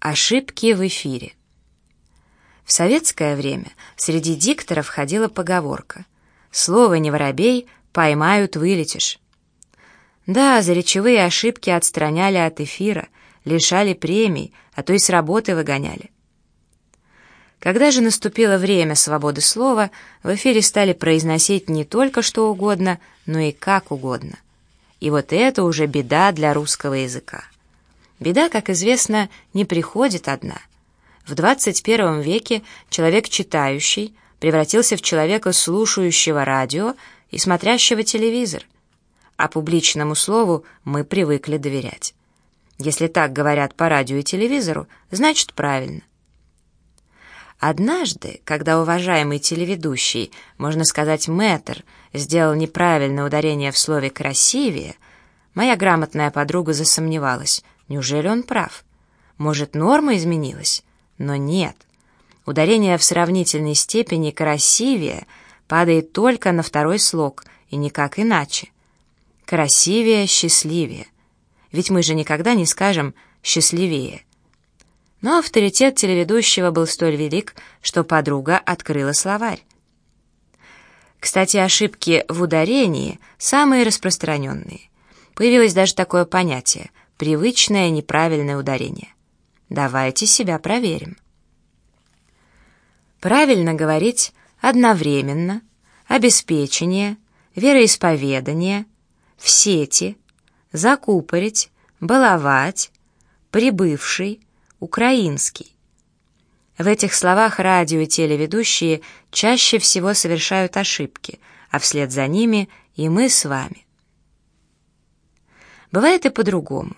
Ошибки в эфире. В советское время среди дикторов ходила поговорка «Слово не воробей, поймают, вылетишь». Да, за речевые ошибки отстраняли от эфира, лишали премий, а то и с работы выгоняли. Когда же наступило время свободы слова, в эфире стали произносить не только что угодно, но и как угодно. И вот это уже беда для русского языка. Беда, как известно, не приходит одна. В 21 веке человек читающий превратился в человека слушающего радио и смотрящего телевизор, а публичному слову мы привыкли доверять. Если так говорят по радио и телевизору, значит правильно. Однажды, когда уважаемый телеведущий, можно сказать мэтр, сделал неправильное ударение в слове «красивее», моя грамотная подруга засомневалась — Неужели он прав? Может, норма изменилась? Но нет. Ударение в сравнительной степени красивее падает только на второй слог, и никак иначе. Красивее, счастливее. Ведь мы же никогда не скажем «счастливее». Но авторитет телеведущего был столь велик, что подруга открыла словарь. Кстати, ошибки в ударении самые распространенные. Появилось даже такое понятие привычное неправильное ударение. Давайте себя проверим. Правильно говорить одновременно, обеспечение, вероисповедание, в сети, закупорить, баловать, прибывший, украинский. В этих словах радио и телеведущие чаще всего совершают ошибки, а вслед за ними и мы с вами. Бывает и по-другому.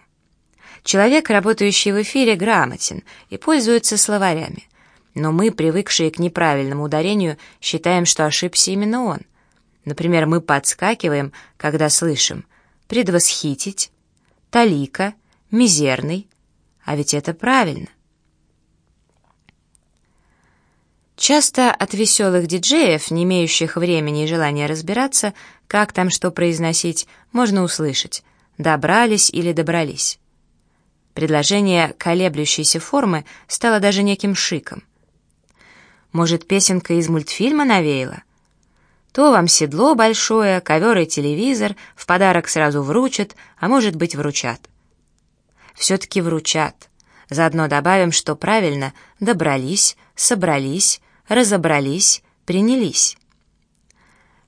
Человек, работающий в эфире, грамотен и пользуется словарями. Но мы, привыкшие к неправильному ударению, считаем, что ошибся именно он. Например, мы подскакиваем, когда слышим «предвосхитить», «талика», «мизерный», а ведь это правильно. Часто от веселых диджеев, не имеющих времени и желания разбираться, как там что произносить, можно услышать «добрались» или «добрались». Предложение колеблющейся формы стало даже неким шиком. Может, песенка из мультфильма навеяла? То вам седло большое, ковер и телевизор в подарок сразу вручат, а может быть вручат. Все-таки вручат. Заодно добавим, что правильно добрались, собрались, разобрались, принялись.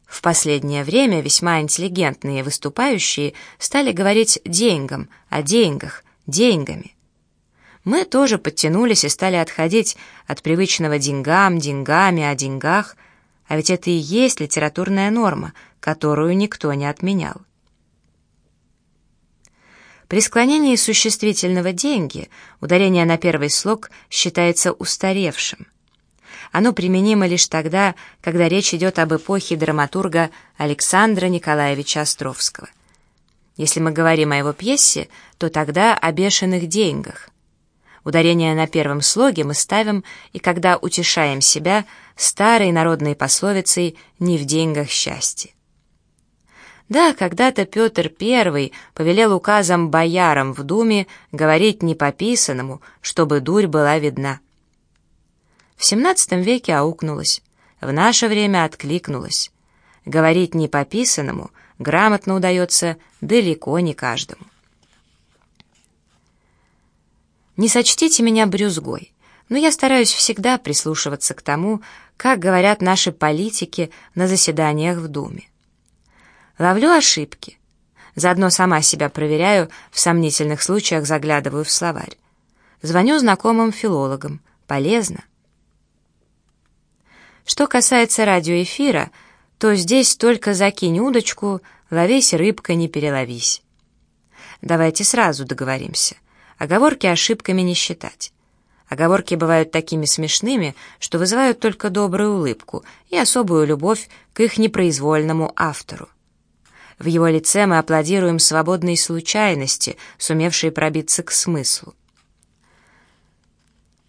В последнее время весьма интеллигентные выступающие стали говорить «деньгам», о деньгах, деньгами. Мы тоже подтянулись и стали отходить от привычного деньгам, деньгами, о деньгах, а ведь это и есть литературная норма, которую никто не отменял. При склонении существительного «деньги» ударение на первый слог считается устаревшим. Оно применимо лишь тогда, когда речь идет об эпохе драматурга Александра Николаевича Островского – если мы говорим о его пьесе, то тогда о бешеных деньгах. Ударение на первом слоге мы ставим, и когда утешаем себя старой народной пословицей «не в деньгах счастье». Да, когда-то Петр I повелел указом боярам в Думе говорить не по писанному, чтобы дурь была видна. В XVII веке аукнулось, в наше время откликнулось. Говорить не по писаному — грамотно удается далеко не каждому. Не сочтите меня брюзгой, но я стараюсь всегда прислушиваться к тому, как говорят наши политики на заседаниях в Думе. Ловлю ошибки. Заодно сама себя проверяю, в сомнительных случаях заглядываю в словарь. Звоню знакомым филологам. Полезно. Что касается радиоэфира, то здесь только закинь удочку, ловись рыбка, не переловись. Давайте сразу договоримся. Оговорки ошибками не считать. Оговорки бывают такими смешными, что вызывают только добрую улыбку и особую любовь к их непроизвольному автору. В его лице мы аплодируем свободной случайности, сумевшей пробиться к смыслу.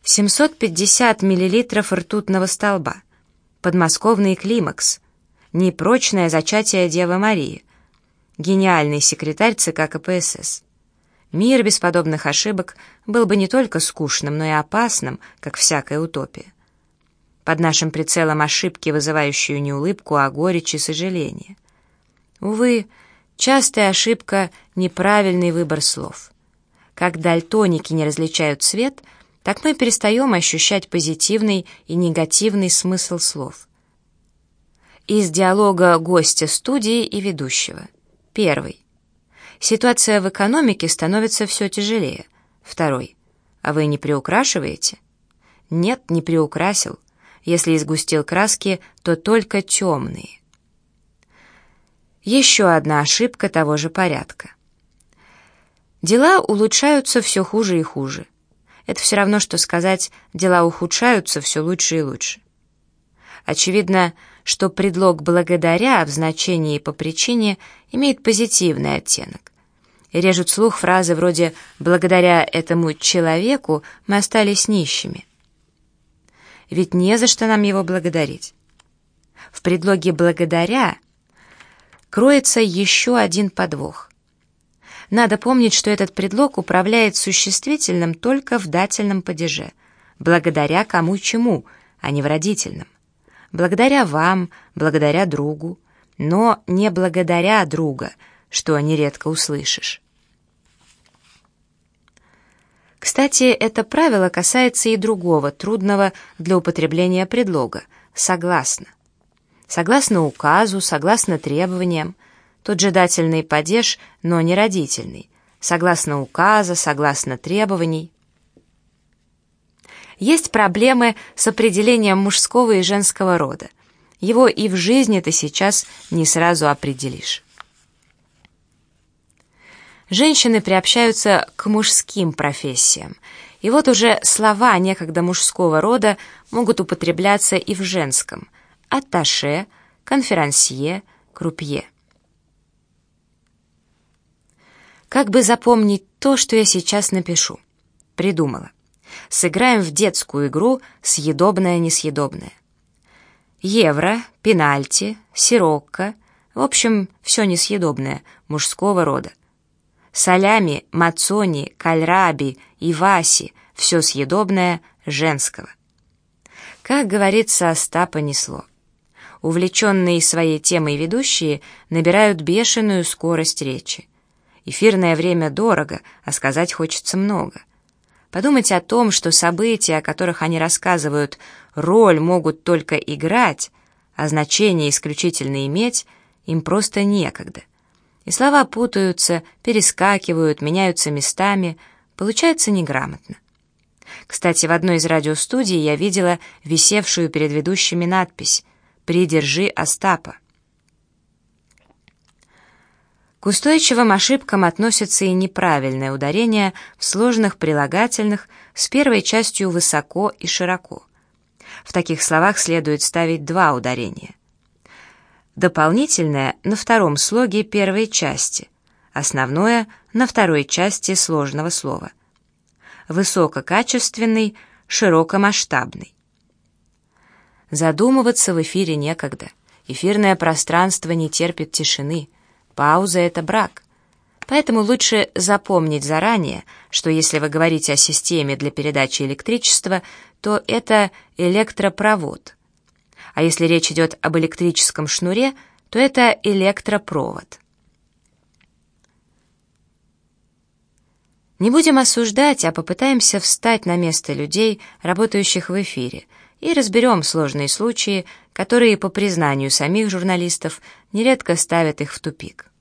750 миллилитров ртутного столба. Подмосковный климакс непрочное зачатие Девы Марии, гениальный секретарь ЦК КПСС. Мир без подобных ошибок был бы не только скучным, но и опасным, как всякая утопия. Под нашим прицелом ошибки, вызывающие не улыбку, а горечь и сожаление. Увы, частая ошибка — неправильный выбор слов. Как дальтоники не различают цвет, так мы перестаем ощущать позитивный и негативный смысл слов. Из диалога гостя студии и ведущего. Первый. Ситуация в экономике становится все тяжелее. Второй. А вы не приукрашиваете? Нет, не приукрасил. Если изгустил краски, то только темные. Еще одна ошибка того же порядка. Дела улучшаются все хуже и хуже. Это все равно, что сказать «дела ухудшаются все лучше и лучше». Очевидно, что предлог «благодаря» в значении «по причине» имеет позитивный оттенок режут слух фразы вроде «благодаря этому человеку мы остались нищими». Ведь не за что нам его благодарить. В предлоге «благодаря» кроется еще один подвох. Надо помнить, что этот предлог управляет существительным только в дательном падеже, благодаря кому чему, а не в родительном. Благодаря вам, благодаря другу, но не благодаря друга, что нередко услышишь. Кстати, это правило касается и другого, трудного для употребления предлога «согласно». Согласно указу, согласно требованиям. Тот же дательный падеж, но не родительный. Согласно указа, согласно требований. Есть проблемы с определением мужского и женского рода. Его и в жизни ты сейчас не сразу определишь женщины приобщаются к мужским профессиям. И вот уже слова некогда мужского рода могут употребляться и в женском. Атташе, конферансье, крупье. Как бы запомнить то, что я сейчас напишу? Придумала. Сыграем в детскую игру «Съедобное-несъедобное». Евро, пенальти, сирокко, в общем, все несъедобное, мужского рода. Солями, мацони, кальраби и васи — все съедобное женского. Как говорится, Остапа несло. Увлеченные своей темой ведущие набирают бешеную скорость речи. Эфирное время дорого, а сказать хочется много. Подумать о том, что события, о которых они рассказывают, роль могут только играть, а значение исключительно иметь, им просто некогда и слова путаются, перескакивают, меняются местами, получается неграмотно. Кстати, в одной из радиостудий я видела висевшую перед ведущими надпись «Придержи Остапа». К устойчивым ошибкам относятся и неправильное ударение в сложных прилагательных с первой частью «высоко» и «широко». В таких словах следует ставить два ударения – Дополнительное на втором слоге первой части, основное на второй части сложного слова. Высококачественный, широкомасштабный. Задумываться в эфире некогда. Эфирное пространство не терпит тишины. Пауза — это брак. Поэтому лучше запомнить заранее, что если вы говорите о системе для передачи электричества, то это электропровод — а если речь идет об электрическом шнуре, то это электропровод. Не будем осуждать, а попытаемся встать на место людей, работающих в эфире, и разберем сложные случаи, которые, по признанию самих журналистов, нередко ставят их в тупик.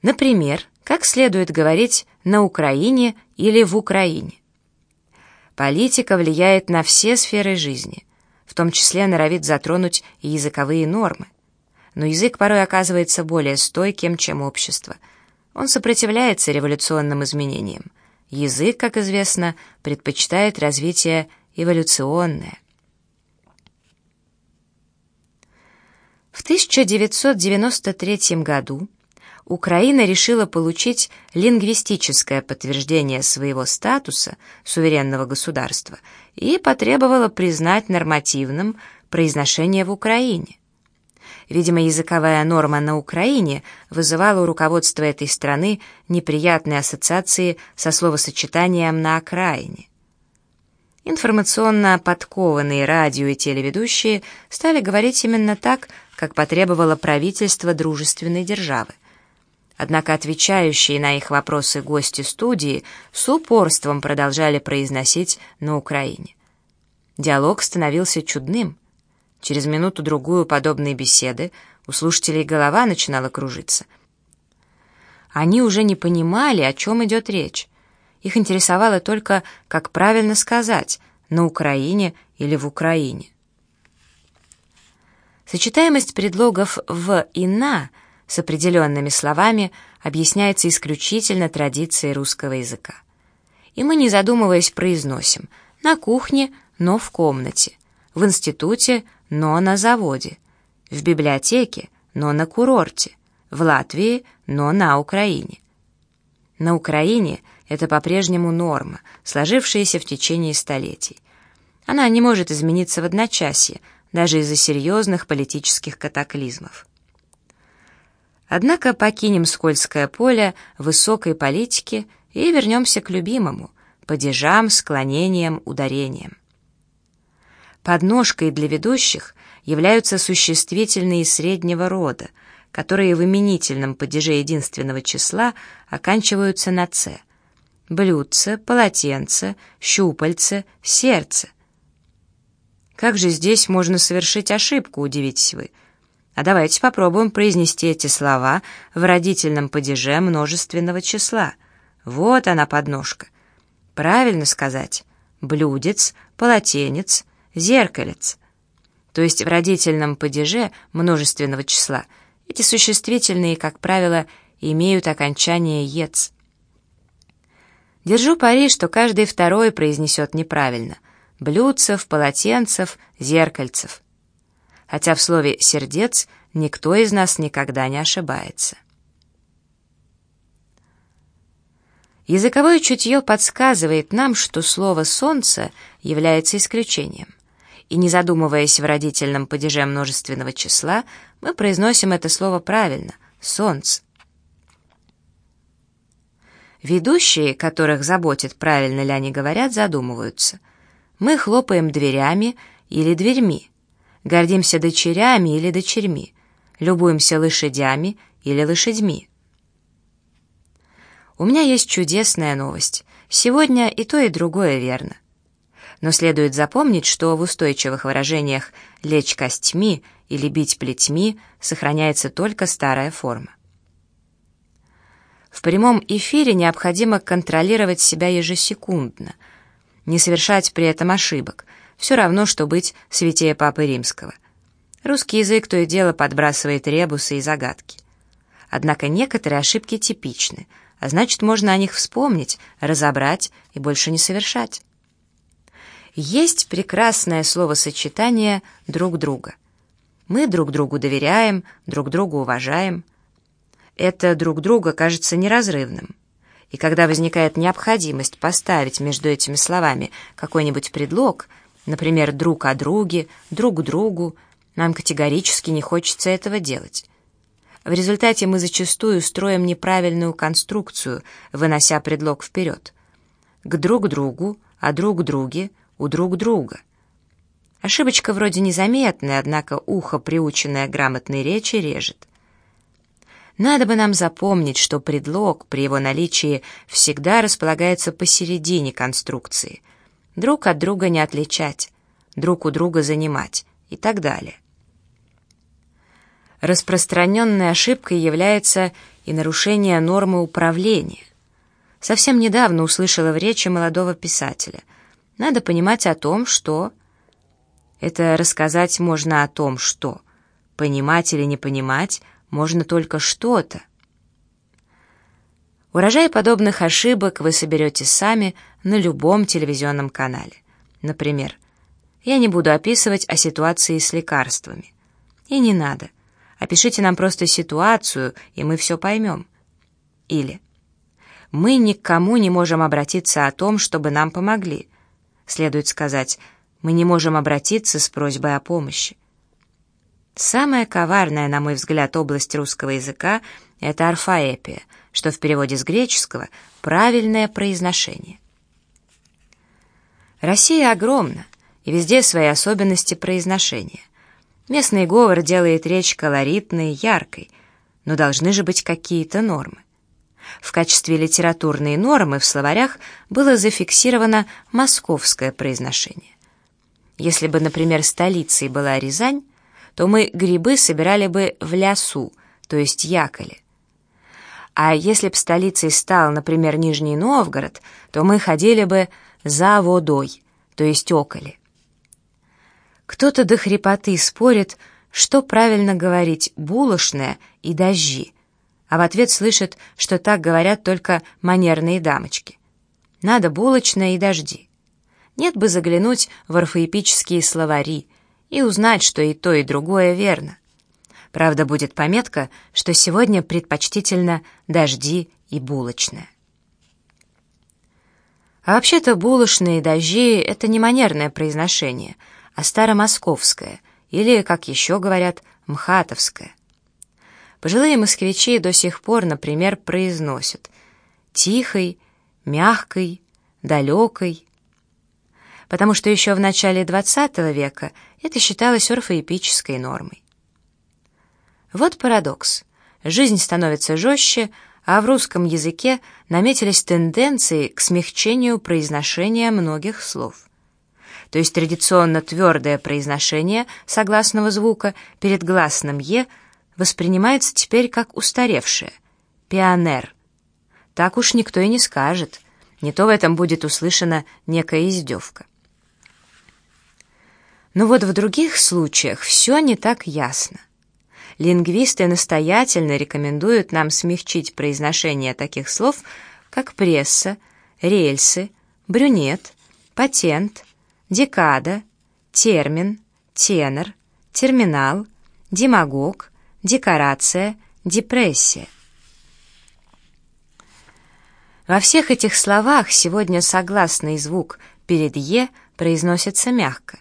Например, как следует говорить «на Украине» или «в Украине». Политика влияет на все сферы жизни, в том числе норовит затронуть и языковые нормы. Но язык порой оказывается более стойким, чем общество. Он сопротивляется революционным изменениям. Язык, как известно, предпочитает развитие эволюционное. В 1993 году Украина решила получить лингвистическое подтверждение своего статуса суверенного государства и потребовала признать нормативным произношение в Украине. Видимо, языковая норма на Украине вызывала у руководства этой страны неприятные ассоциации со словосочетанием «на окраине». Информационно подкованные радио и телеведущие стали говорить именно так, как потребовало правительство дружественной державы. Однако отвечающие на их вопросы гости студии с упорством продолжали произносить на Украине. Диалог становился чудным. Через минуту-другую подобной беседы у слушателей голова начинала кружиться. Они уже не понимали, о чем идет речь. Их интересовало только, как правильно сказать, на Украине или в Украине. Сочетаемость предлогов «в» и «на» с определенными словами объясняется исключительно традицией русского языка. И мы, не задумываясь, произносим «на кухне», но в комнате, в институте, но на заводе, в библиотеке, но на курорте, в Латвии, но на Украине. На Украине это по-прежнему норма, сложившаяся в течение столетий. Она не может измениться в одночасье, даже из-за серьезных политических катаклизмов. Однако покинем скользкое поле высокой политики и вернемся к любимому, падежам, склонениям, ударениям. Подножкой для ведущих являются существительные среднего рода, которые в именительном падеже единственного числа оканчиваются на «ц» блюдце, полотенце, щупальце, сердце. Как же здесь можно совершить ошибку, удивитесь вы? А давайте попробуем произнести эти слова в родительном падеже множественного числа. Вот она подножка. Правильно сказать блюдец, полотенец, зеркалец. То есть в родительном падеже множественного числа эти существительные, как правило, имеют окончание «ец». Держу пари, что каждый второй произнесет неправильно. Блюдцев, полотенцев, зеркальцев. Хотя в слове «сердец» никто из нас никогда не ошибается. Языковое чутье подсказывает нам, что слово «солнце» является исключением. И не задумываясь в родительном падеже множественного числа, мы произносим это слово правильно — «солнце». Ведущие, которых заботит, правильно ли они говорят, задумываются. Мы хлопаем дверями или дверьми, гордимся дочерями или дочерьми, любуемся лошадями или лошадьми. У меня есть чудесная новость. Сегодня и то, и другое верно. Но следует запомнить, что в устойчивых выражениях «лечь костьми» или «бить плетьми» сохраняется только старая форма. В прямом эфире необходимо контролировать себя ежесекундно, не совершать при этом ошибок, все равно, что быть святее Папы Римского. Русский язык то и дело подбрасывает ребусы и загадки. Однако некоторые ошибки типичны, а значит, можно о них вспомнить, разобрать и больше не совершать. Есть прекрасное словосочетание «друг друга». Мы друг другу доверяем, друг другу уважаем – это друг друга кажется неразрывным. И когда возникает необходимость поставить между этими словами какой-нибудь предлог, например, «друг о друге», «друг другу», нам категорически не хочется этого делать. В результате мы зачастую строим неправильную конструкцию, вынося предлог вперед. К друг другу, а друг друге, у друг друга. Ошибочка вроде незаметная, однако ухо, приученное грамотной речи, режет. Надо бы нам запомнить, что предлог при его наличии всегда располагается посередине конструкции. Друг от друга не отличать, друг у друга занимать и так далее. Распространенной ошибкой является и нарушение нормы управления. Совсем недавно услышала в речи молодого писателя. Надо понимать о том, что... Это рассказать можно о том, что... Понимать или не понимать — можно только что-то. Урожай подобных ошибок вы соберете сами на любом телевизионном канале. Например, я не буду описывать о ситуации с лекарствами. И не надо. Опишите нам просто ситуацию, и мы все поймем. Или мы никому не можем обратиться о том, чтобы нам помогли. Следует сказать, мы не можем обратиться с просьбой о помощи. Самая коварная, на мой взгляд, область русского языка — это орфоэпия, что в переводе с греческого — правильное произношение. Россия огромна, и везде свои особенности произношения. Местный говор делает речь колоритной, яркой, но должны же быть какие-то нормы. В качестве литературной нормы в словарях было зафиксировано московское произношение. Если бы, например, столицей была Рязань, то мы грибы собирали бы в лясу, то есть яколе. А если б столицей стал, например, Нижний Новгород, то мы ходили бы за водой, то есть околе. Кто-то до хрипоты спорит, что правильно говорить «булочная» и «дожди», а в ответ слышит, что так говорят только манерные дамочки. Надо булочная и дожди. Нет бы заглянуть в орфоэпические словари и узнать, что и то, и другое верно. Правда, будет пометка, что сегодня предпочтительно дожди и булочная. А вообще-то булочные дожди — это не манерное произношение, а старомосковское, или, как еще говорят, мхатовское. Пожилые москвичи до сих пор, например, произносят «тихой», «мягкой», «далекой», потому что еще в начале XX века это считалось орфоэпической нормой. Вот парадокс. Жизнь становится жестче, а в русском языке наметились тенденции к смягчению произношения многих слов. То есть традиционно твердое произношение согласного звука перед гласным «е» воспринимается теперь как устаревшее — пионер. Так уж никто и не скажет, не то в этом будет услышана некая издевка. Но вот в других случаях все не так ясно. Лингвисты настоятельно рекомендуют нам смягчить произношение таких слов, как пресса, рельсы, брюнет, патент, декада, термин, тенор, терминал, демагог, декорация, депрессия. Во всех этих словах сегодня согласный звук перед «е» произносится мягко.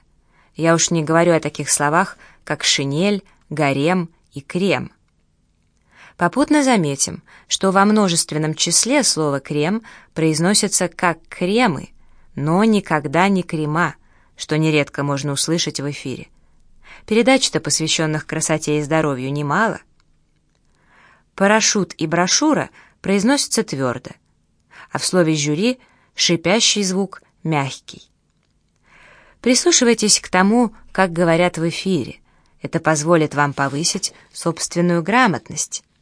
Я уж не говорю о таких словах, как шинель, гарем и крем. Попутно заметим, что во множественном числе слово «крем» произносится как «кремы», но никогда не «крема», что нередко можно услышать в эфире. Передач-то, посвященных красоте и здоровью, немало. Парашют и брошюра произносятся твердо, а в слове «жюри» шипящий звук мягкий. Прислушивайтесь к тому, как говорят в эфире. Это позволит вам повысить собственную грамотность.